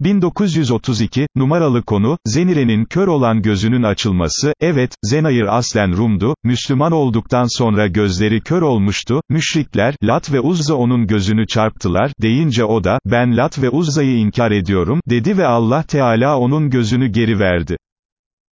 1932, numaralı konu, Zenire'nin kör olan gözünün açılması, evet, Zenayir aslen Rum'du, Müslüman olduktan sonra gözleri kör olmuştu, müşrikler, Lat ve Uzza onun gözünü çarptılar, deyince o da, ben Lat ve Uzza'yı inkar ediyorum, dedi ve Allah Teala onun gözünü geri verdi.